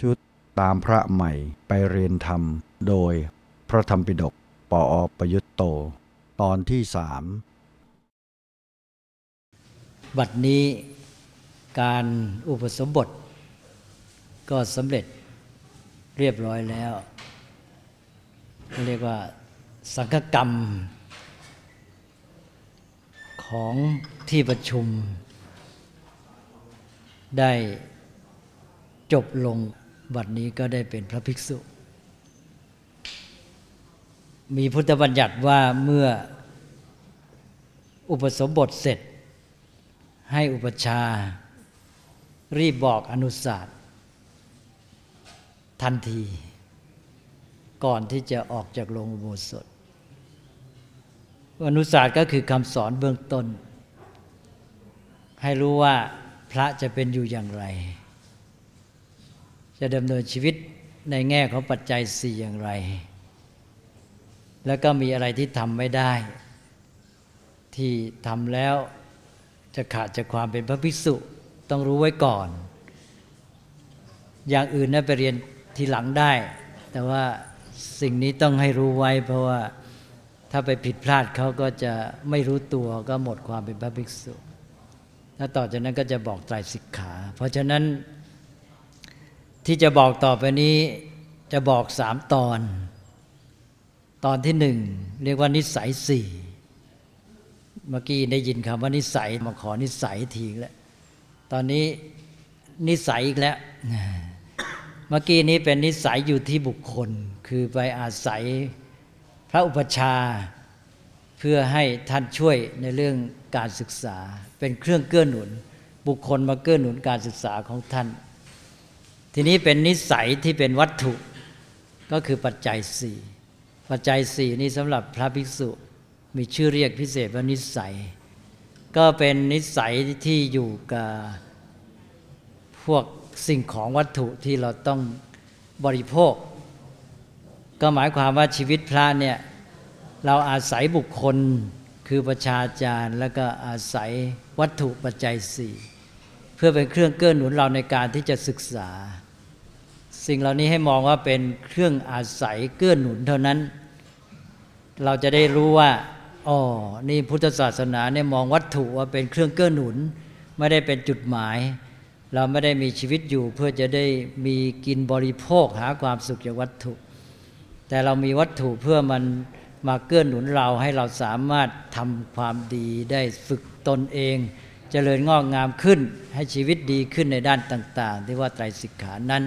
ชุดตามพระใหม่ไปเรียนธรรม โดยพระธรรมปิฎกปออประยุตโต ตอนที่สามบัดนี้การอุปสมบท ก็สำเร็จเรียบร้อยแล้ว เรียกว่าสังฆกรรม ของที่ประชุม ได้จบลง บัดนี้ก็ได้เป็นพระภิกษุ มีพุทธบัญญัติว่าเมื่ออุปสมบทเสร็จ ให้อุปชา รีบบอกอนุสาสตร์ทันที ก่อนที่จะออกจากโรงอุโบสถอนุสาสตร์ก็คือคำสอนเบื้องต้น ให้รู้ว่าพระจะเป็นอยู่อย่างไร จะดำเนินชีวิตในแง่ของปัจจัยสี่อย่างไร แล้วก็มีอะไรที่ทำไม่ได้ ที่ทำแล้วจะขาดจากความเป็นพระภิกษุต้องรู้ไว้ก่อน อย่างอื่นน่าไปเรียนทีหลังได้ แต่ว่าสิ่งนี้ต้องให้รู้ไว้ เพราะว่าถ้าไปผิดพลาดเขาก็จะไม่รู้ตัวก็หมดความเป็นพระภิกษุ แล้วต่อจากนั้นก็จะบอกไตรสิกขา เพราะฉะนั้น ที่จะบอกต่อไปนี้จะบอกสามตอน ตอนที่หนึ่งเรียกว่านิสัยสี่เมื่อกี้ได้ยินคำว่านิสัยมาขอนิสัยทีแล้วตอนนี้นิสัยอีกแล้ว เมื่อกี้นี้เป็นนิสัยอยู่ที่บุคคล คือไปอาศัยพระอุปชาเพื่อให้ท่านช่วยในเรื่องการศึกษา เป็นเครื่องเกื้อหนุน บุคคลมาเกื้อหนุนการศึกษาของท่าน ทีนี้เป็นนิสัยที่เป็นวัตถุก็คือปัจจัยสี่ปัจจัยสี่นี้สำหรับพระภิกษุมีชื่อเรียกพิเศษว่านิสัย ก็เป็นนิสัยที่อยู่กับพวกสิ่งของวัตถุที่เราต้องบริโภค ก็หมายความว่าชีวิตพระเนี่ยเราอาศัยบุคคลคือประชาจารย์แล้วก็อาศัยวัตถุปัจจัยสี่เพื่อเป็นเครื่องเกื้อหนุนเราในการที่จะศึกษา สิ่งเหล่านี้ให้มองว่าเป็นเครื่องอาศัยเกื้อหนุนเท่านั้น เราจะได้รู้ว่าอ๋อนี่พุทธศาสนาเนี่ยมองวัตถุว่าเป็นเครื่องเกื้อหนุน ไม่ได้เป็นจุดหมาย เราไม่ได้มีชีวิตอยู่เพื่อจะได้มีกินบริโภคหาความสุขจากวัตถุ แต่เรามีวัตถุเพื่อมันมาเกื้อหนุนเราให้เราสามารถทำความดีได้ฝึกตนเองเจริญงอกงามขึ้นให้ชีวิตดีขึ้นในด้านต่าง ๆ ที่ว่าไตรสิกขานั้น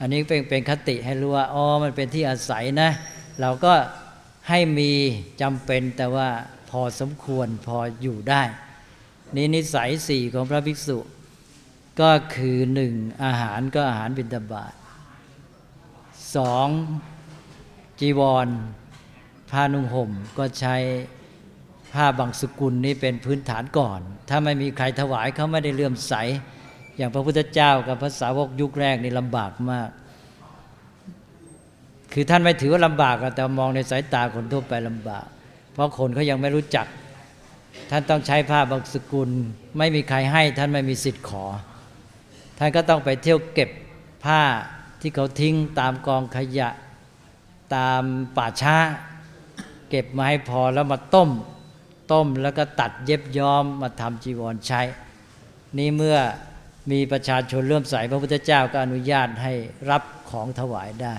อันนี้เป็นเป็นคติให้รู้ว่าอ๋อมันเป็นที่อาศัยนะ เราก็ให้มีจำเป็นแต่ว่าพอสมควรพออยู่ได้นี่นิสัยสี่ของพระภิกษุ ก็คือหนึ่งอาหารก็อาหารบิณฑบาตสองจีวรผ้านุ่งห่มก็ใช้ผ้าบางสกุลนี้เป็นพื้นฐานก่อน ถ้าไม่มีใครถวายเขาไม่ได้เลื่อมใส อย่างพระพุทธเจ้ากับพระสาวกยุคแรกนี่ลำบากมาก คือท่านไม่ถือว่าลำบากแต่มองในสายตาคนทั่วไปลำบาก เพราะคนเขายังไม่รู้จัก ท่านต้องใช้ผ้าบางสกุล ไม่มีใครให้ท่านไม่มีสิทธิ์ขอ ท่านก็ต้องไปเที่ยวเก็บผ้าที่เขาทิ้งตามกองขยะตามป่าช้า เก็บมาให้พอแล้วมาต้ม ต้มแล้วก็ตัดเย็บย้อมมาทำจีวรใช้ นี่เมื่อ มีประชาชนเริ่มใส่พระพุทธเจ้าก็อนุญาตให้รับของถวายได้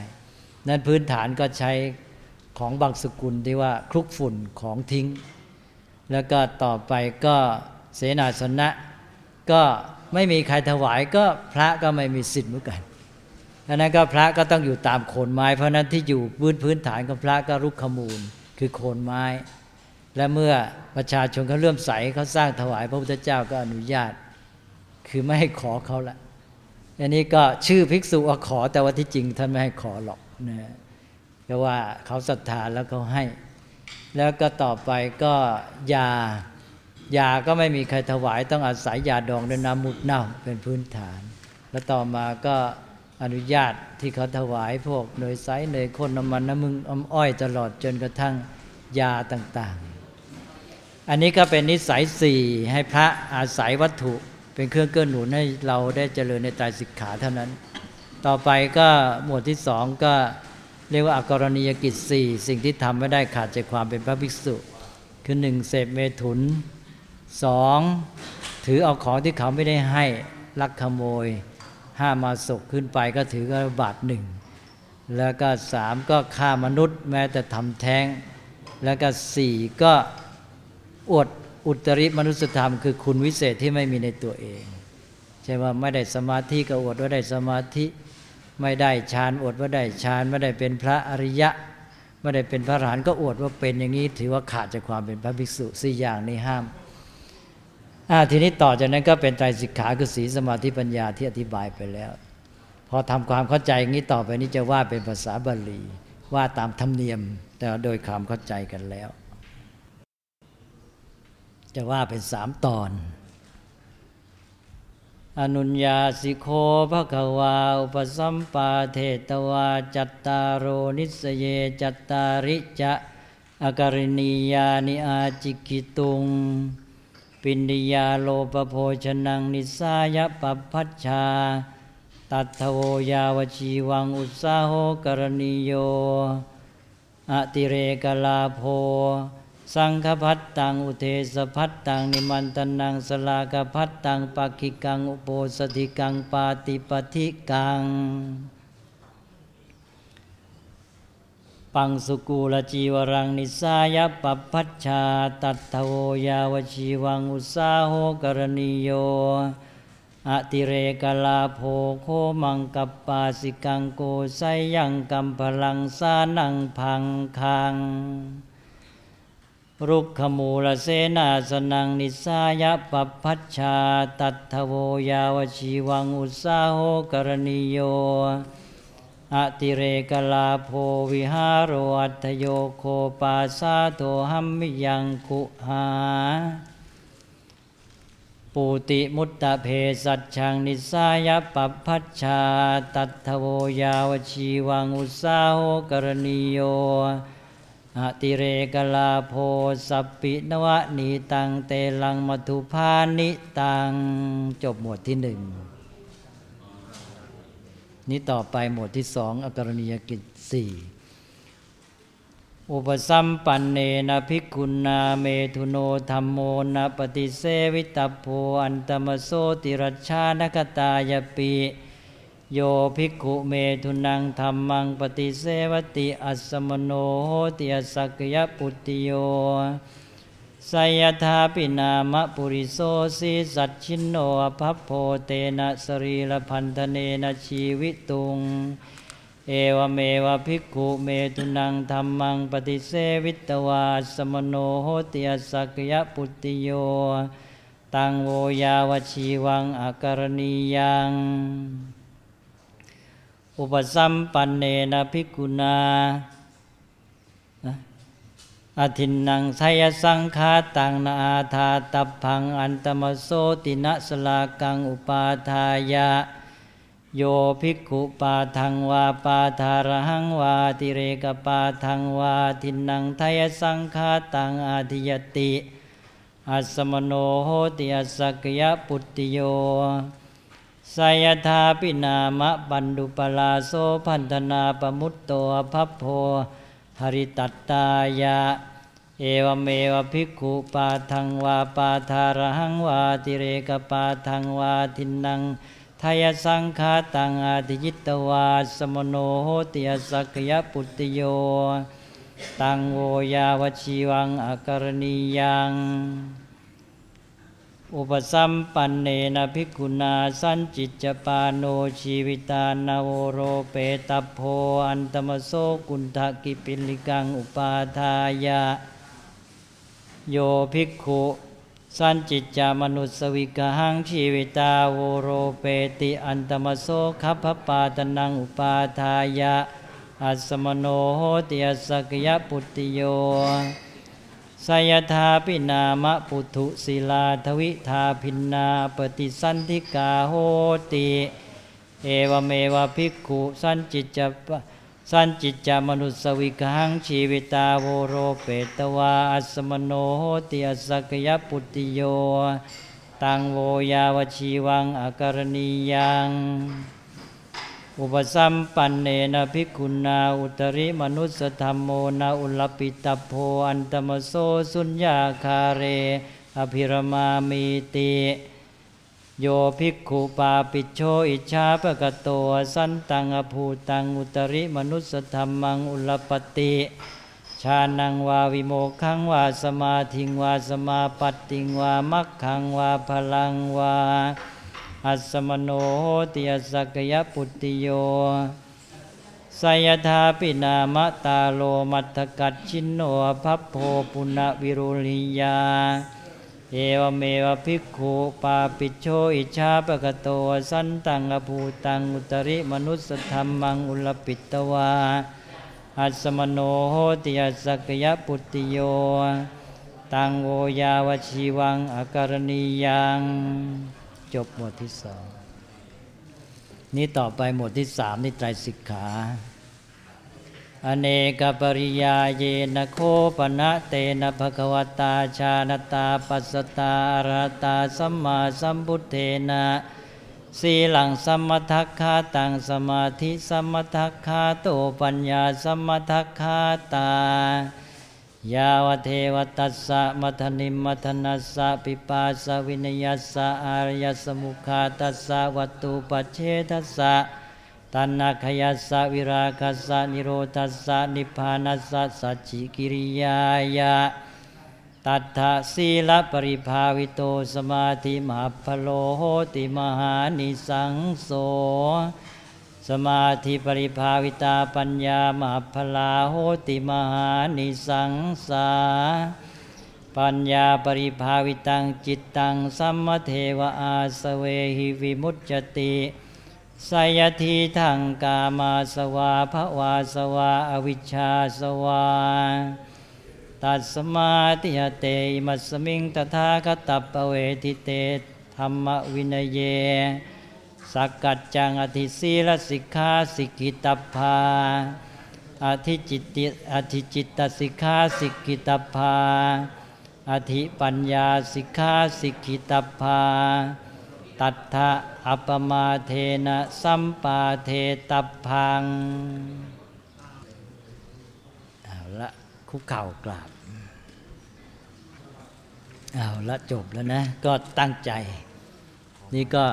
นั้นพื้นฐานก็ใช้ของบางสกุลที่ว่าคลุกฝุ่นของทิ้ง แล้วก็ต่อไปก็เสนาสนะก็ไม่มีใครถวายก็พระก็ไม่มีสิทธิ์เหมือนกันดังนั้นก็พระก็ต้องอยู่ตามโคนไม้ เพราะนั้นที่อยู่พื้นพื้นฐานของพระก็รุกขมูลคือโคนไม้ และเมื่อประชาชนเขาเลื่อมใสเขาสร้างถวายพระพุทธเจ้าก็อนุญาต คือไม่ให้ขอเขาละอันนี้ก็ชื่อภิกษุว่าขอแต่ว่าที่จริงท่านไม่ให้ขอหรอกนะก็ว่าเขาศรัทธาแล้วเขาให้ แล้วก็ต่อไปก็ยายาก็ไม่มีใครถวายต้องอาศัยยาดองด้วยน้ำมุดเน่าเป็นพื้นฐาน แล้วต่อมาก็อนุญาตที่เขาถวายพวกเนยใสเนยข้นน้ำมันน้ำมึงอ้ออ้อยตลอดจนกระทั่งยาต่างๆ อันนี้ก็เป็นนิสัยสี่ให้พระอาศัยวัตถุ เป็นเครื่องเกื้อหนุนให้เราได้เจริญในตายสิกขาเท่านั้น ต่อไปก็หมวดที่สองก็เรียกว่าอากรณียกิจสี่สิ่งที่ทำไม่ได้ขาดจากความเป็นพระภิกษุ คือหนึ่งเสพเมถุนสองถือเอาของที่เขาไม่ได้ให้ลักขโมยห้ามาศกขึ้นไปก็ถือกระบาดหนึ่งแล้วก็สามก็ฆ่ามนุษย์แม้แต่ทำแท้ง แล้วก็สี่ก็อวด อุตริมนุสธรรมคือคุณวิเศษที่ไม่มีในตัวเองใช่ว่าไม่ได้สมาธิก็อวดว่าได้สมาธิ ไม่ได้ฌานอวดว่าได้ฌานไม่ได้เป็นพระอริยะ ไม่ได้เป็นพระอรหันต์ก็อวดว่าเป็นอย่างนี้ ถือว่าขาดจากความเป็นพระภิกษุสี่อย่างนี้ห้ามทีนี้ต่อจากนั้นก็เป็นไตรสิกขาคือศีลสมาธิปัญญาที่อธิบายไปแล้ว พอทำความเข้าใจอย่างนี้ต่อไปนี้จะว่าเป็นภาษาบาลีว่าตามธรรมเนียม แต่โดยความเข้าใจกันแล้ว จะว่าเป็นสามตอน อนุญญาสิโคภะควา อุปสัมปาเทตวา จัตตารโรนิสเย จัตตาริจะอาการณียานิอาจิกิตุง ปินดิยาโลปโภชนัง นิสายปปัชชา ตัทโวยาวชีวังอุสาโหกรณีโย อติเรกลาโภ สังฆพัตตังอุเทสพัตตังนิมันตนังสลากพัตตังปักขิกังอุโปสถิกังปาติปทิกัง ปังสุกูลจีวรังนิสายปปัชชาตัตโวยาวชีวังอุสาโหกรณีโยอติเรกลาโภโคมังกัปปาสิกังโกไซยังกัมพลังสานังพังคัง รุกขมูลเสนาสนังนิสายปปัชชา ตัทโวยาวชีวังอุสาโหกรณีโยอติเรกลาโภวิหารวัตโยโคปาสาโทหัมมิยังคุหาปุติมุตตะเพสัจชังนิสายปัปัชชา ตัทโวยาวชีวังอุสาโหกรณีโย อติเรกลาโพสัปินวะนีตังเตลังมัทุพานิตังจบหมวดที่หนึ่งนี้ต่อไปหมวดที่สองอกรณียกิจสี่อุปสัมปันเนนะภิกขุนาเมทุโนธรรมโมนะปฏิเสวิตาโพอันตมโสติรัชชานกตายปี โยภิกขุเมทุนังธรรมังปฏิเสวติอัสมโนโหติอสักยปุติโยสยธาปินามะปุริโสสีสัจชินโนภัพโพเตนะสรีละพันธเนนะชีวิตุง เอวเมวะภิกขุเมตุนังธรรมังปฏิเสวิตวาสมโนโหติอสักยปุติโย ตังโวยาวชีวังอาการณียัง อุปสัมปันเนนะภิกุณาอธินนังไทยสังคาตังนาอาธาตับพังอันตมโสตินะสลากังอุปาทายะ โยภิกขุปาทังวาปาทารหังวาติเรกปาทังวาทินนังไทยสังคาตังอาทิยติอัสมโนโหติอสักยปุตติโย สยธาปินามะบันดุปลาโสพันธนาปมุตโตภัพโพหริตัตตายะ เอวเมวภิกขุปาทังวาปาทารหังวาติเรกปาทังวาทินังทายสังคาตังอาทิจิตวาสมโนโหติยสักยปุตติโย ตังโวยาวชีวังอการณียัง อุปสัมปันเนนะภิกขุนาสันจิตจปาโนชีวิตานาโวโรเปตโพอันตะมะโสกุนถะกิปิลลิกังอุปาทายะ โยภิกขุสัญจิจจะ มะนุสสะวิคคะหังชีวิตาโวโรเปติอันตะมะโส คัพภะปาตะนังอุปาทายะอัสสะมะโณ โหติ อะสักยะปุตติโย เสยยะถาปินามะปุถุสิลาทวิธา ภินนา อัปปะฏิสันธิกาโหติ เอวเมวะภิกขุสันจิตจะสันจิตจามนุสวิกังชีวิตาโวโรเปตวาอัสมโนโหติอสักยปุติโย ตังโวยาวชีวังอาการณียัง อุปสัมปันเนนะภิกขุนาอุตริมนุสธรรมโมนาอุลปิตโพอันตมโสสุญญาคาเร อภิรมามีติโยภิกขุปาปิโชอิชาปะกะโตสันตังอภูตังอุตริมนุสธรรมังอุลปติชานังวาวิโมขังวาสมาธิงวาสมาปัตติงวามัคขังวาพลังวา อัสมโนโหติยสักยปุตติโยสยธาปินามะตาโลมัตถกัจชินโนภัพโพปุณวิรุลิยา เอวเมวะภิกขุปาปิโชอิชาปะกะโต สันตังอภูตังอุตริมนุสธรรมังอุลปิตตวา อัสมโนโหติยสักยปุตติโย ตังโวยาวชีวังอการณียัง จบหมวดที่สองนี้ต่อไปหมวดที่สามนี่ไตรสิกขา อเนกปริยาเยนะโคปนะเตนะภควตาชาณตาปัสตาอรหตาสัมมาสัมพุทเทนะสีหลังสมมทัคคาตังสมาธิสมมทัคคาโตปัญญาสมมทัคคาตา ยาวเทวตัสสะมัทนิมัทนัสสะปิปาสวินยัสสะอารยสมุขาตัสสะวัตตุปเชทัสสะตัณขยัสสะวิราคัสสะนิโรธัสสะนิพพานัสสะสัจจิกิริยายะตัทธสีลปริภาวิโตสมาธิมหาพโลโหติมหานิสังโส สมาธิปริภาวิตาปัญญามหาพลาโหติมหานิสังสา ปัญญาปริภาวิตังจิตตังสัมมเทวอาสเวหิวิมุตจติสยทีทังกามาสวาภวาสวาอวิชชาสวา ตัสมาติเตมัสมิงตถาคตัปปเวทิเตธรรมวินเย สักกัจจังอธิศีลสิกขาสิกิตพาอธิจิตติอธิจิตตสิกขาสิกิตพาอธิปัญญาสิกขาสิกิตพาตัทธะอัปมาเทนะสัมปาเทตัพังเอาละคุกเข่ากราบเอาละจบแล้วนะ ก็ตั้งใจ นี่ก็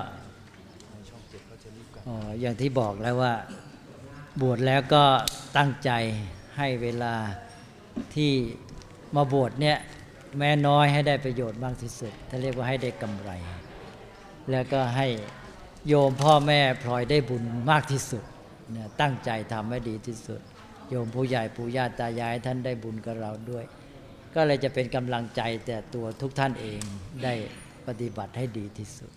อย่างที่บอกแล้วว่าบวชแล้วก็ตั้งใจให้เวลาที่มาบวชเนี่ยแม้น้อยให้ได้ประโยชน์มากที่สุดถ้าเรียกว่าให้ได้กำไร แล้วก็ให้โยมพ่อแม่พลอยได้บุญมากที่สุดเนี่ยตั้งใจทำให้ดีที่สุด โยมผู้ใหญ่ปู่ย่าตายายท่านได้บุญกับเราด้วย ก็เลยจะเป็นกำลังใจแต่ตัวทุกท่านเองได้ปฏิบัติให้ดีที่สุด